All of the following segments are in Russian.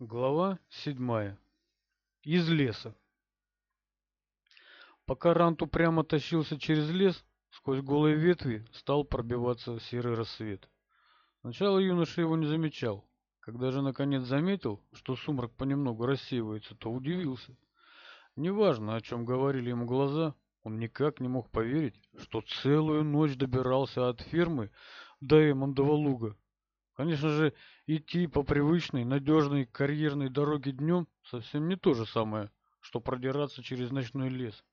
Глава 7. Из леса. Пока Рант упрямо тащился через лес, сквозь голые ветви стал пробиваться серый рассвет. Сначала юноша его не замечал. Когда же наконец заметил, что сумрак понемногу рассеивается, то удивился. Неважно, о чем говорили ему глаза, он никак не мог поверить, что целую ночь добирался от фермы до Эммондова луга Конечно же, идти по привычной, надежной карьерной дороге днем совсем не то же самое, что продираться через ночной лес.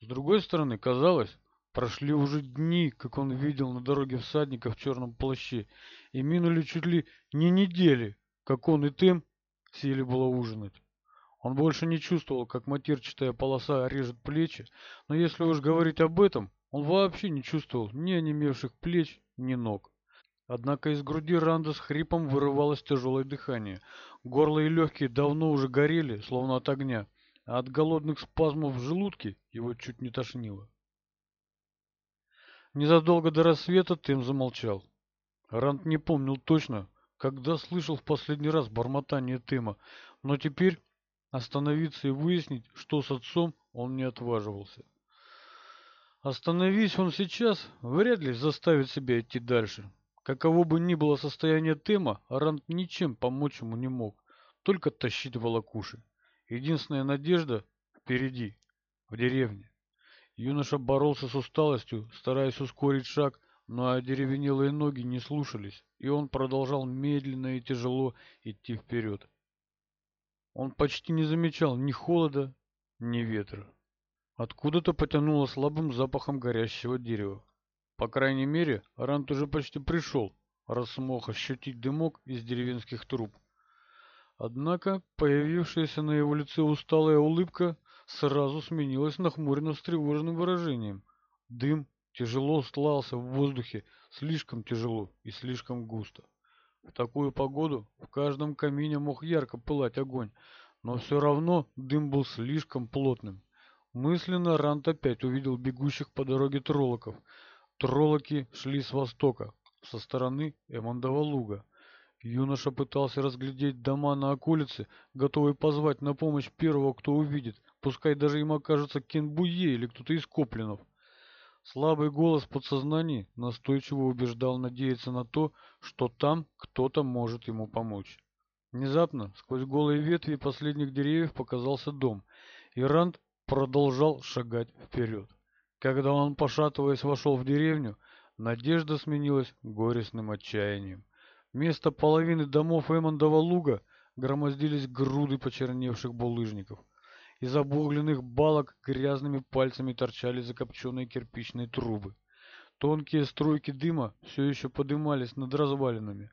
С другой стороны, казалось, прошли уже дни, как он видел на дороге всадника в черном плаще, и минули чуть ли не недели, как он и Тем сели было ужинать. Он больше не чувствовал, как матерчатая полоса режет плечи, но если уж говорить об этом, он вообще не чувствовал ни онемевших плеч, ни ног. Однако из груди Ранда с хрипом вырывалось тяжелое дыхание. Горло и легкие давно уже горели, словно от огня, а от голодных спазмов в желудке его чуть не тошнило. Незадолго до рассвета Тим замолчал. Ранд не помнил точно, когда слышал в последний раз бормотание Тима, но теперь остановиться и выяснить, что с отцом, он не отваживался. Остановись он сейчас, вряд ли заставит себя идти дальше. Каково бы ни было состояние Тема, Арант ничем помочь ему не мог, только тащить волокуши. Единственная надежда впереди, в деревне. Юноша боролся с усталостью, стараясь ускорить шаг, но одеревенелые ноги не слушались, и он продолжал медленно и тяжело идти вперед. Он почти не замечал ни холода, ни ветра. Откуда-то потянуло слабым запахом горящего дерева. По крайней мере, Рант уже почти пришел, раз смог ощутить дымок из деревенских труб. Однако появившаяся на его лице усталая улыбка сразу сменилась нахмуренно встревоженным выражением. Дым тяжело слался в воздухе, слишком тяжело и слишком густо. В такую погоду в каждом камине мог ярко пылать огонь, но все равно дым был слишком плотным. Мысленно Рант опять увидел бегущих по дороге троллоков, Троллоки шли с востока, со стороны Эмондова луга. Юноша пытался разглядеть дома на околице, готовый позвать на помощь первого, кто увидит, пускай даже им окажется Кенбуе или кто-то из Коплинов. Слабый голос подсознания настойчиво убеждал надеяться на то, что там кто-то может ему помочь. Внезапно сквозь голые ветви последних деревьев показался дом, и Ранд продолжал шагать вперед. Когда он, пошатываясь, вошел в деревню, надежда сменилась горестным отчаянием. Вместо половины домов Эммондова луга громоздились груды почерневших булыжников. Из обугленных балок грязными пальцами торчали закопченные кирпичные трубы. Тонкие струйки дыма все еще подымались над развалинами.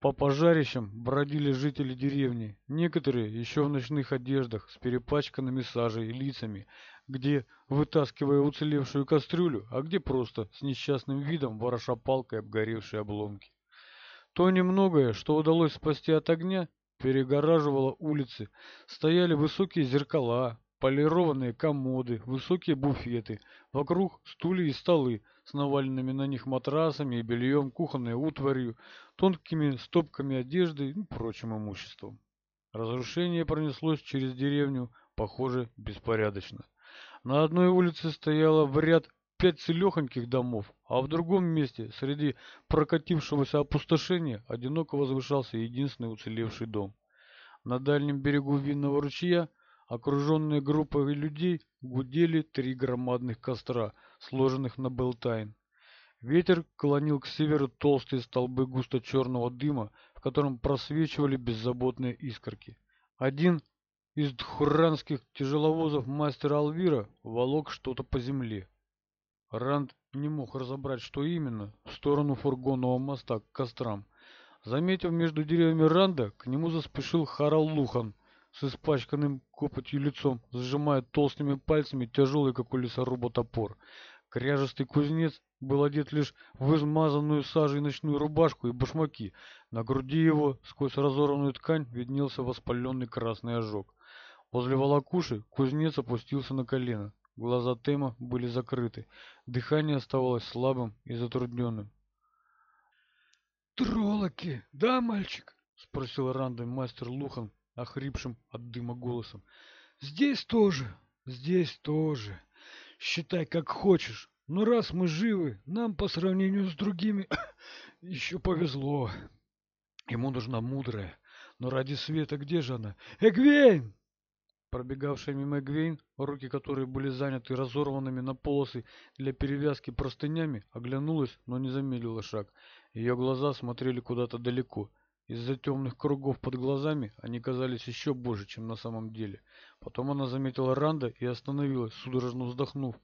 По пожарищам бродили жители деревни, некоторые еще в ночных одеждах, с перепачканными сажей и лицами, где вытаскивая уцелевшую кастрюлю, а где просто с несчастным видом вороша палкой обгоревшие обломки. То немногое, что удалось спасти от огня, перегораживало улицы, стояли высокие зеркала, полированные комоды, высокие буфеты, вокруг стулья и столы с наваленными на них матрасами и бельем, кухонной утварью, тонкими стопками одежды и прочим имуществом. Разрушение пронеслось через деревню, похоже, беспорядочно. На одной улице стояло в ряд пять целехоньких домов, а в другом месте, среди прокатившегося опустошения, одиноко возвышался единственный уцелевший дом. На дальнем берегу винного ручья, окруженные группой людей, гудели три громадных костра, сложенных на Белтайн. Ветер клонил к северу толстые столбы густо-черного дыма, в котором просвечивали беззаботные искорки. Один из дхуранских тяжеловозов мастера Алвира волок что-то по земле. Ранд не мог разобрать, что именно, в сторону фургонного моста к кострам. Заметив между деревьями Ранда, к нему заспешил Харал Лухан с испачканным копотью лицом, сжимая толстыми пальцами тяжелый, как у лесоруба, топор. Кряжистый кузнец был одет лишь в измазанную сажей ночную рубашку и башмаки. На груди его, сквозь разорванную ткань, виднелся воспаленный красный ожог. Возле волокуши кузнец опустился на колено. Глаза Тема были закрыты. Дыхание оставалось слабым и затрудненным. «Троллоки, да, мальчик?» — спросил рандом мастер Лухан, охрипшим от дыма голосом. «Здесь тоже, здесь тоже. Считай, как хочешь. Но раз мы живы, нам по сравнению с другими еще повезло. Ему нужна мудрая. Но ради света где же она? Эгвейн!» пробегавшая мимо Гвейн, руки которой были заняты разорванными на полосы для перевязки простынями, оглянулась, но не замедлила шаг. Ее глаза смотрели куда-то далеко. Из-за темных кругов под глазами они казались еще больше, чем на самом деле. Потом она заметила Ранда и остановилась, судорожно вздохнув.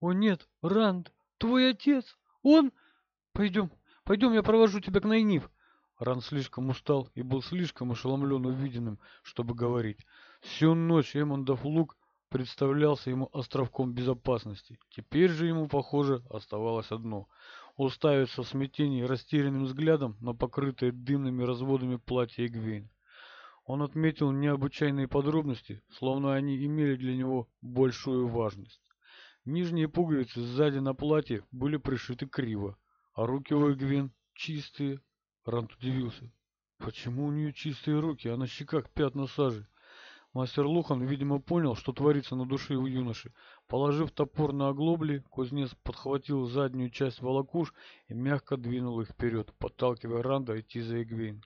«О нет, Ранд, твой отец! Он...» «Пойдем, пойдем, я провожу тебя к Найнив!» Найниф!» Ран слишком устал и был слишком ошеломлен увиденным, чтобы говорить. Всю ночь Эммондов лук представлялся ему островком безопасности. Теперь же ему, похоже, оставалось одно — уставиться в смятении растерянным взглядом на покрытое дымными разводами платье Эгвейн. Он отметил необычайные подробности, словно они имели для него большую важность. Нижние пуговицы сзади на платье были пришиты криво, а руки у Эгвин чистые. Ранд удивился. Почему у нее чистые руки? а на щеках пятна сажи. Мастер Лохан, видимо, понял, что творится на душе у юноши. Положив топор на оглобли, кузнец подхватил заднюю часть волокуш и мягко двинул их вперед, подталкивая Ранда идти за Эгвейн.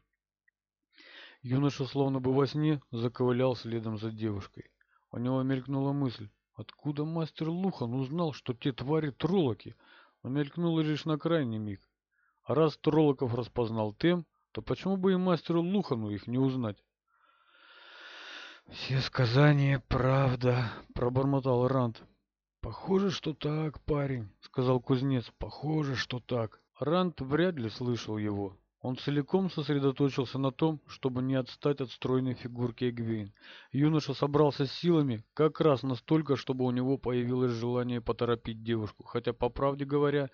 Юноша, словно бы во сне, заковылял следом за девушкой. У него мелькнула мысль, откуда мастер Лухан узнал, что те твари троллоки, но мелькнула лишь на крайний миг. Раз Тролоков распознал Тем, то почему бы и мастеру Лухану их не узнать? «Все сказания — правда», — пробормотал Ранд. «Похоже, что так, парень», — сказал кузнец. «Похоже, что так». Ранд вряд ли слышал его. Он целиком сосредоточился на том, чтобы не отстать от стройной фигурки Эгвейн. Юноша собрался с силами как раз настолько, чтобы у него появилось желание поторопить девушку, хотя, по правде говоря,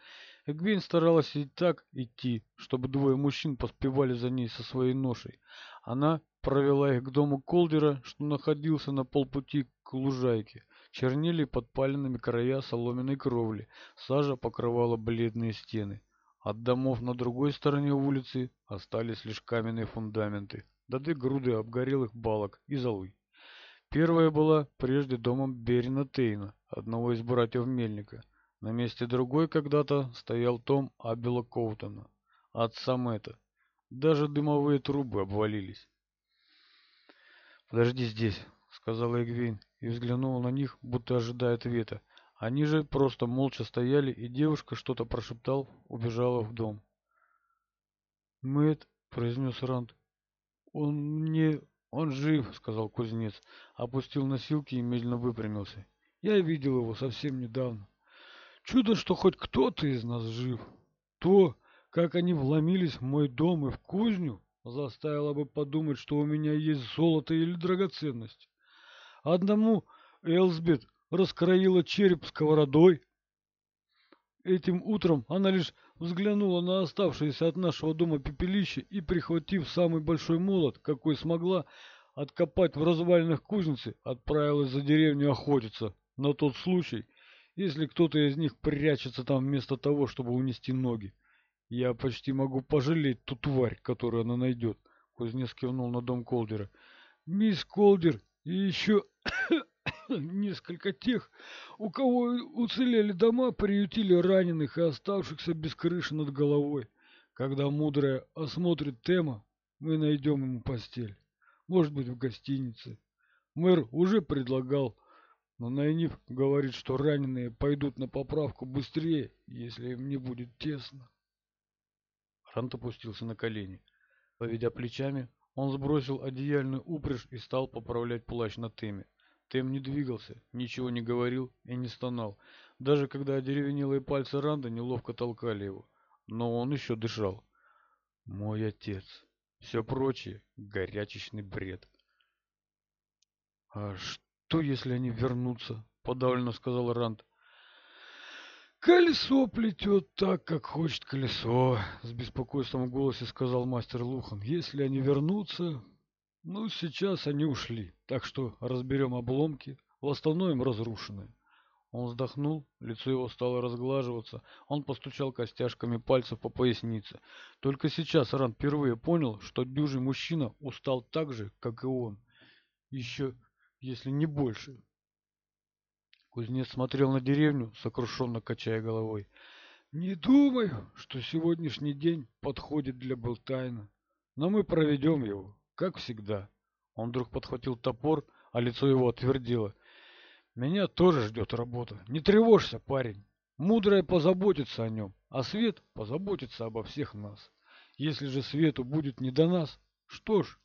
Эгвин старалась и так идти, чтобы двое мужчин поспевали за ней со своей ношей. Она провела их к дому Колдера, что находился на полпути к лужайке. Чернели подпаленными края соломенной кровли, сажа покрывала бледные стены. От домов на другой стороне улицы остались лишь каменные фундаменты, да две груды обгорелых балок и золы. Первая была прежде домом Берина Тейна, одного из братьев Мельника. На месте другой когда-то стоял том Абела Коутона, отца Мэтта. Даже дымовые трубы обвалились. «Подожди здесь», — сказал Эгвин и взглянул на них, будто ожидая ответа. Они же просто молча стояли, и девушка что-то прошептал, убежала в дом. «Мэтт», — произнес Ранд, — «он не... он жив», — сказал кузнец, опустил носилки и медленно выпрямился. «Я видел его совсем недавно». Чудо, что хоть кто-то из нас жив. То, как они вломились в мой дом и в кузню, заставило бы подумать, что у меня есть золото или драгоценность. Одному Элсбет раскроила череп сковородой. Этим утром она лишь взглянула на оставшееся от нашего дома пепелище и, прихватив самый большой молот, какой смогла, откопать в развалинах кузницы, отправилась за деревню охотиться. На тот случай, если кто-то из них прячется там вместо того, чтобы унести ноги, я почти могу пожалеть ту тварь, которую она найдет. Кузнец кивнул на дом Колдера. Мисс Колдер и еще несколько тех, у кого уцелели дома, приютили раненых и оставшихся без крыши над головой. Когда мудрая осмотрит тема, мы найдем ему постель. Может быть, в гостинице. Мэр уже предлагал но Найниф говорит, что раненые пойдут на поправку быстрее, если им не будет тесно. Рант опустился на колени. Поведя плечами, он сбросил одеяльную упряжь и стал поправлять плащ на Теме. Тем не двигался, ничего не говорил и не стонал, даже когда одеревенелые пальцы Ранда неловко толкали его. Но он еще дышал. «Мой отец!» Все прочее — горячечный бред. «А что?» что, если они вернутся?» — подавленно сказал Ранд. «Колесо плетет так, как хочет колесо», — с беспокойством в голосе сказал мастер Лухан. «Если они вернутся...» «Ну, сейчас они ушли, так что разберем обломки, восстановим разрушенные». Он вздохнул, лицо его стало разглаживаться, он постучал костяшками пальцев по пояснице. Только сейчас Ранд впервые понял, что дюжий мужчина устал так же, как и он. Еще если не больше. Кузнец смотрел на деревню, сокрушенно качая головой. «Не думаю, что сегодняшний день подходит для Болтайна, но мы проведем его, как всегда». Он вдруг подхватил топор, а лицо его отвердило. «Меня тоже ждет работа. Не тревожься, парень. Мудрая позаботится о нем, а свет позаботится обо всех нас. Если же свету будет не до нас, что ж,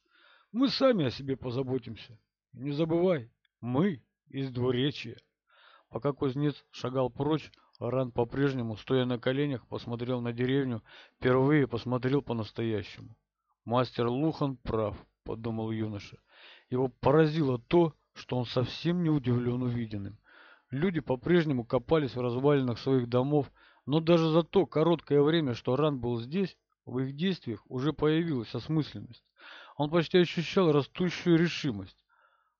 мы сами о себе позаботимся. Не забывай, мы из двуречья. Пока кузнец шагал прочь, Ран по-прежнему, стоя на коленях, посмотрел на деревню, впервые посмотрел по-настоящему. «Мастер Лухан прав», — подумал юноша. Его поразило то, что он совсем не удивлен увиденным. Люди по-прежнему копались в развалинах своих домов, но даже за то короткое время, что Ран был здесь, в их действиях уже появилась осмысленность. Он почти ощущал растущую решимость.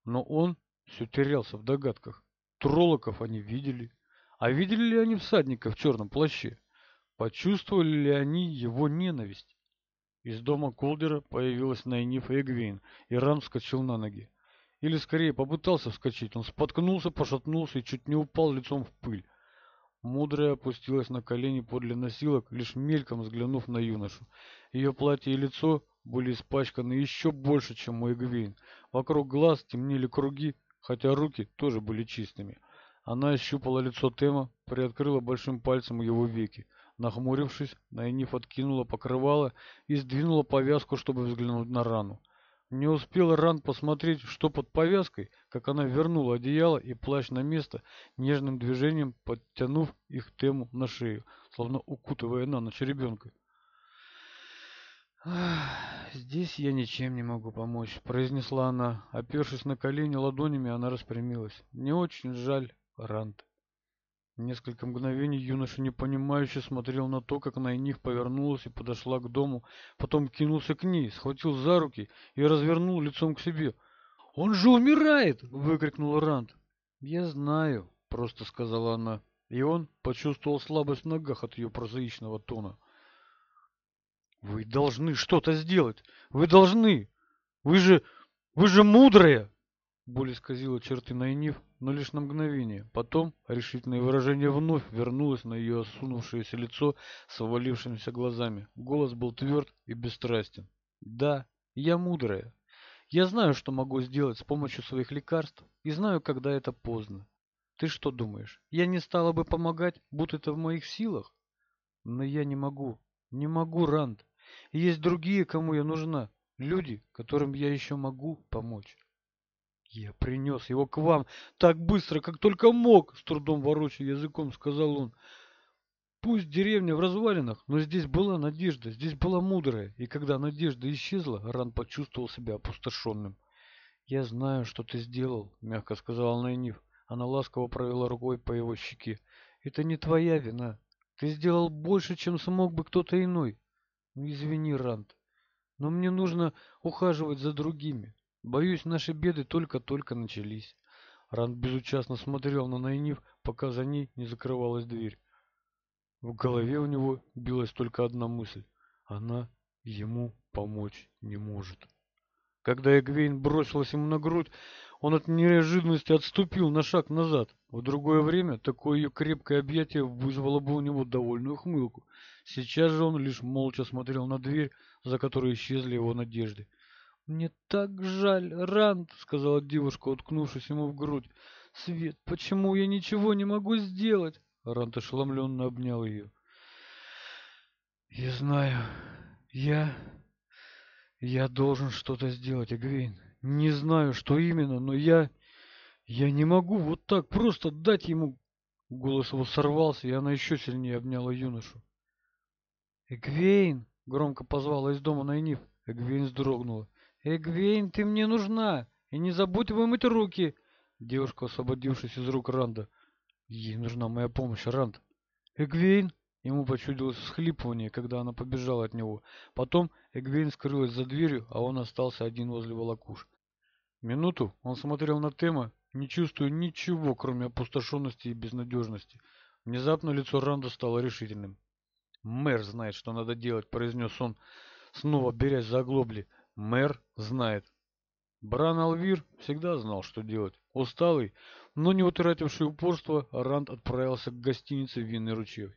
Но он все терялся в догадках. Троллоков они видели. А видели ли они всадника в черном плаще? Почувствовали ли они его ненависть? Из дома Колдера появилась Найниф и Эгвейн, и Рам вскочил на ноги. Или скорее попытался вскочить, он споткнулся, пошатнулся и чуть не упал лицом в пыль. Мудрая опустилась на колени подле носилок, лишь мельком взглянув на юношу. Ее платье и лицо были испачканы еще больше, чем мой гвин. Вокруг глаз темнели круги, хотя руки тоже были чистыми. Она ощупала лицо Тема, приоткрыла большим пальцем его веки. Нахмурившись, Найниф откинула покрывало и сдвинула повязку, чтобы взглянуть на рану. Не успела Ран посмотреть, что под повязкой, как она вернула одеяло и плащ на место, нежным движением подтянув их тему на шею, словно укутывая на ночь ребенка. «Здесь я ничем не могу помочь», — произнесла она. Опершись на колени ладонями, она распрямилась. Не очень жаль, Рант». Несколько мгновений юноша непонимающе смотрел на то, как на них повернулась и подошла к дому, потом кинулся к ней, схватил за руки и развернул лицом к себе. «Он же умирает!» — выкрикнул Рант. «Я знаю», — просто сказала она, и он почувствовал слабость в ногах от ее прозаичного тона. Вы должны что-то сделать. Вы должны. Вы же... Вы же мудрые. Боль исказила черты Найниф, но лишь на мгновение. Потом решительное выражение вновь вернулось на ее осунувшееся лицо с овалившимися глазами. Голос был тверд и бесстрастен. «Да, я мудрая. Я знаю, что могу сделать с помощью своих лекарств, и знаю, когда это поздно. Ты что думаешь, я не стала бы помогать, будь это в моих силах? Но я не могу. Не могу, Ранд. Есть другие, кому я нужна, люди, которым я еще могу помочь. Я принес его к вам так быстро, как только мог, с трудом ворочая языком, сказал он. Пусть деревня в развалинах, но здесь была надежда, здесь была мудрая, и когда надежда исчезла, Ран почувствовал себя опустошенным. «Я знаю, что ты сделал», — мягко сказала Найниф. Она ласково провела рукой по его щеке. «Это не твоя вина. Ты сделал больше, чем смог бы кто-то иной. Ну извини, Ранд, но мне нужно ухаживать за другими. Боюсь, наши беды только-только начались. Ранд безучастно смотрел на Найниф, пока за ней не закрывалась дверь. В голове у него билась только одна мысль. Она ему помочь не может. Когда Эгвейн бросилась ему на грудь, он от неожиданности отступил на шаг назад. В другое время такое ее крепкое объятие вызвало бы у него довольную хмылку. Сейчас же он лишь молча смотрел на дверь, за которой исчезли его надежды. «Мне так жаль, Ранд!» — сказала девушка, уткнувшись ему в грудь. «Свет, почему я ничего не могу сделать?» Рант ошеломленно обнял ее. «Я знаю. Я... Я должен что-то сделать, Эгвейн. Не знаю, что именно, но я... Я не могу вот так просто дать ему...» Голос его сорвался, и она еще сильнее обняла юношу. «Эгвейн!» — громко позвала из дома Найниф. Эгвейн сдрогнула. «Эгвейн, ты мне нужна! И не забудь вымыть руки!» Девушка, освободившись из рук Ранда. «Ей нужна моя помощь, Ранд!» «Эгвейн!» Ему почудилось всхлипывание, когда она побежала от него. Потом Эгвейн скрылась за дверью, а он остался один возле волокуш. Минуту он смотрел на Тема, не чувствуя ничего, кроме опустошенности и безнадежности. Внезапно лицо Ранда стало решительным. «Мэр знает, что надо делать», — произнес он, снова берясь за оглобли. «Мэр знает». Бран Алвир всегда знал, что делать. Усталый, но не утративший упорство, Ранд отправился к гостинице «Винный ручей».